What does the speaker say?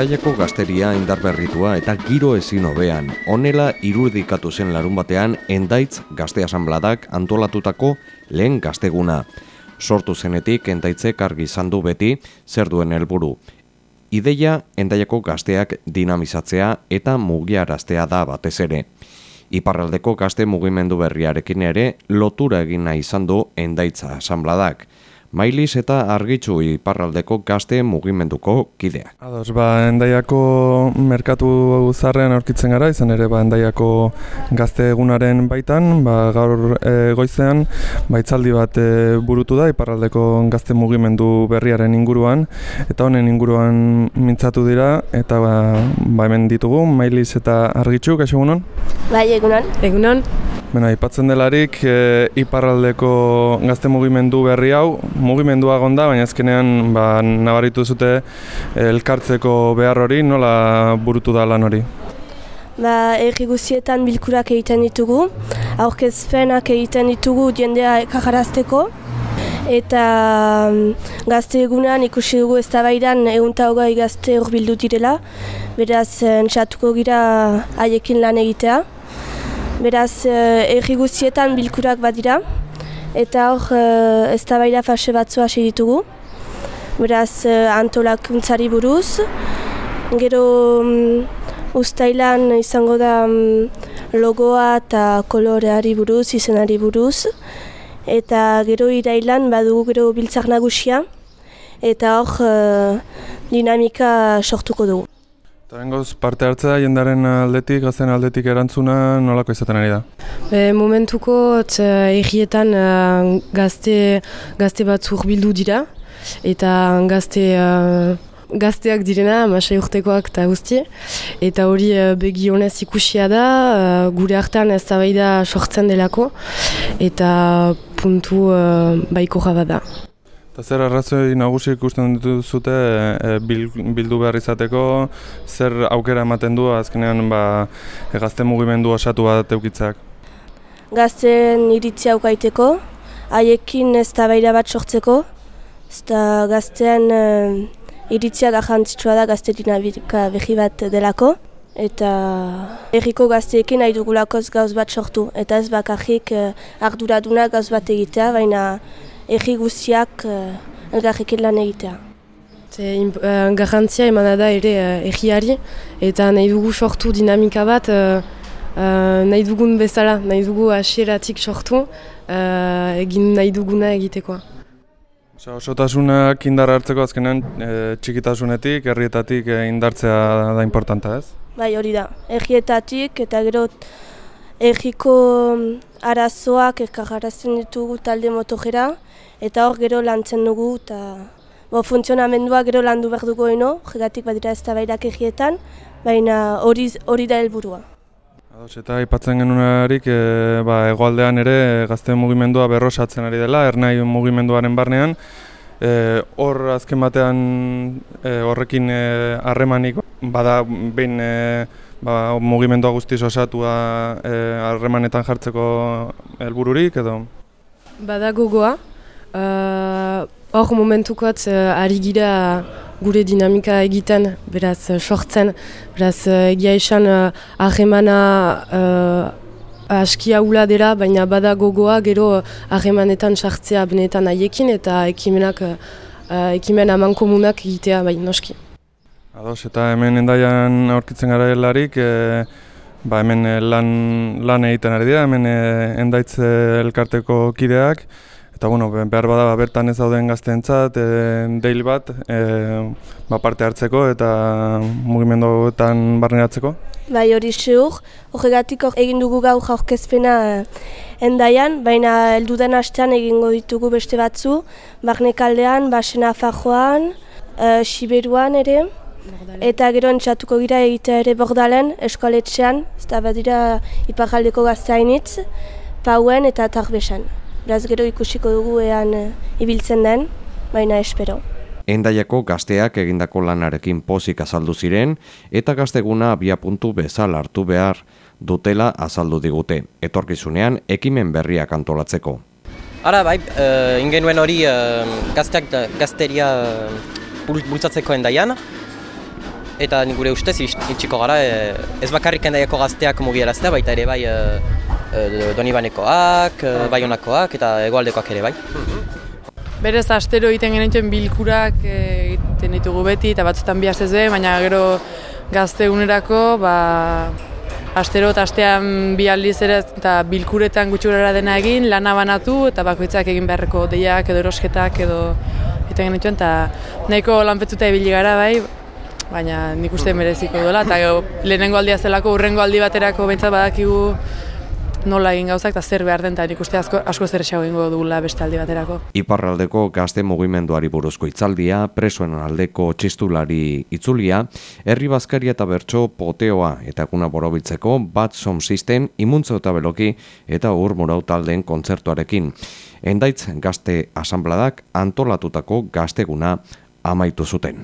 Endaiako gazteria indarberritua eta giro ezin hobean. Honela irudikatu zen larun batean Endaitz Gazte Asambladak antolatutako lehen gazteguna. Sortu zenetik Endaitzek argi izan du beti zer duen helburu. Ideia Endaiako gazteak dinamizatzea eta mugiaraztea da batez ere. Iparraldeko gazte mugimendu berriarekin ere lotura egin nahi izan du Endaitza Asambladak. Mailiz eta argitzu iparraldeko gazte mugimenduko kideak. Ados, ba, endaiako merkatu zarrean aurkitzen gara, izan ere, ba, endaiako gazte egunaren baitan, ba, gaur e, goizean, baitzaldi bat e, burutu da, iparraldeko gazte mugimendu berriaren inguruan, eta honen inguruan mintzatu dira, eta ba, ba hemen ditugu, Mailiz eta argitzu, kaixo egunon? Bai, egunon. Egunon. Bena, ipatzen delarik, e, iparraldeko gazte mugimendu berri hau, mugimendua gonda, baina azkenean ba, nabaritu zute elkartzeko behar hori, nola burutu da lan hori? Ba, erri guzietan bilkurak egiten ditugu, aurkezpenak egiten ditugu jendea ekajarazteko, eta mm, gazte egunean ikusi dugu ez da baidan egun hogei gazte hor direla, beraz, entxatuko gira haiekin lan egitea. Beraz, eh, erri guztietan bilkurak badira, eta hor eh, ez da fase batzu hasi ditugu. Beraz, eh, antolakuntzari buruz, gero um, ustailan izango da um, logoa eta koloreari buruz, izenari buruz, eta gero irailan badugu gero biltzak nagusia, eta hor dinamika sortuko dugu. Eta parte hartzea jendaren aldetik, gazten aldetik erantzuna nolako izaten ari da? E, momentuko egietan uh, gazte, gazte bat bildu dira eta gazte, uh, gazteak direna, masai urtekoak eta guzti. Eta hori begi honez ikusia da, gure hartan ez da sortzen delako eta puntu baiko jabada. Eta zer arrazoi nagusi ikusten dituzute e, bildu behar izateko, zer aukera ematen du azkenean ba, gazte mugimendu osatu bat eukitzak? Gazten iritzi aukaiteko, haiekin ez da bat sortzeko, ez da gaztean e, iritzia da gazte dinamika behi bat delako, eta erriko gazteekin nahi dugulakoz gauz bat sortu, eta ez bakarrik e, arduraduna gauz bat egitea, baina erri guztiak uh, elgarrekin lan egitea. Uh, Garrantzia eman da ere uh, erriari eta nahi dugu sortu dinamika bat uh, uh, nahi dugun bezala, nahi dugu asieratik sortu uh, egin nahi duguna egitekoa. Oso, osotasunak indar hartzeko azkenean e, txikitasunetik, herrietatik indartzea da importanta ez? Bai hori da, herrietatik eta gero erriko arazoak erkagarazten ditugu talde motojera, eta hor gero lantzen dugu, eta bo, funtzionamendua gero landu behar dugu eno, jegatik badira ez da bairak egietan, baina hori, hori da helburua. Eta ipatzen genunarik, e, ba, egoaldean ere gazte mugimendua berrosatzen ari dela, ernai mugimenduaren barnean, e, hor azken batean e, horrekin harremanik bada behin e, ba, mugimendua guztiz osatua harremanetan jartzeko helbururik edo? Bada gogoa, uh, hor momentukot uh, ari gira gure dinamika egiten, beraz sortzen, beraz egia esan harremana uh, aski haula dela, baina bada gogoa gero harremanetan sartzea benetan haiekin eta ekimenak, uh, ekimen aman komunak egitea bai noski. Ados, eta hemen endaian aurkitzen gara helarik, e, ba hemen e, lan, lan egiten ari dira, hemen e, endaitz elkarteko kideak, eta bueno, behar bada ba, bertan ez dauden gazteentzat e, deil bat e, ba, parte hartzeko eta mugimenduetan barneratzeko. Bai hori seur, horregatik egin dugu gau jaurkezpena endaian, baina elduden hastean egingo ditugu beste batzu, barnekaldean, basena fajoan, e, siberuan ere, Eta gero entxatuko gira egitea ere bordalen, eskoletxean, ez da badira iparaldeko gaztainitz, pauen eta tarbesan. Beraz gero ikusiko dugu ean eh, ibiltzen den, baina espero. Endaiako gazteak egindako lanarekin pozik azaldu ziren eta gazteguna abia puntu bezal hartu behar dutela azaldu digute. Etorkizunean ekimen berriak antolatzeko. Ara bai, uh, ingenuen hori uh, gazteak gazteria uh, bultzatzeko endaian, eta gure ustez itxiko gara, e, ez bakarrik endaiako gazteak mugiaraztea, baita ere bai e, e, Donibanekoak, e, Baionakoak eta Hegoaldekoak ere bai. Berez astero egiten genituen bilkurak egiten ditugu beti eta batzutan bi astez be, baina gero gazteunerako ba, astero eta astean bi aldiz ere eta bilkuretan gutxurara dena egin, lana banatu eta bakoitzak egin beharreko deiak edo erosketak edo egiten genituen eta nahiko lanpetuta ibili gara bai, baina nik uste mereziko duela eta lehenengo aldia zelako urrengo aldi baterako behintzat badakigu nola egin gauzak eta zer behar den eta nik uste asko, asko zer esago egingo dugula beste aldi baterako. Iparraldeko gazte mugimenduari buruzko itzaldia, presoen aldeko txistulari itzulia, herri bazkaria eta bertso poteoa eta eguna borobiltzeko bat som system imuntzo eta beloki eta ur murau taldeen kontzertuarekin. Endaitz gazte asanbladak antolatutako gazteguna amaitu zuten.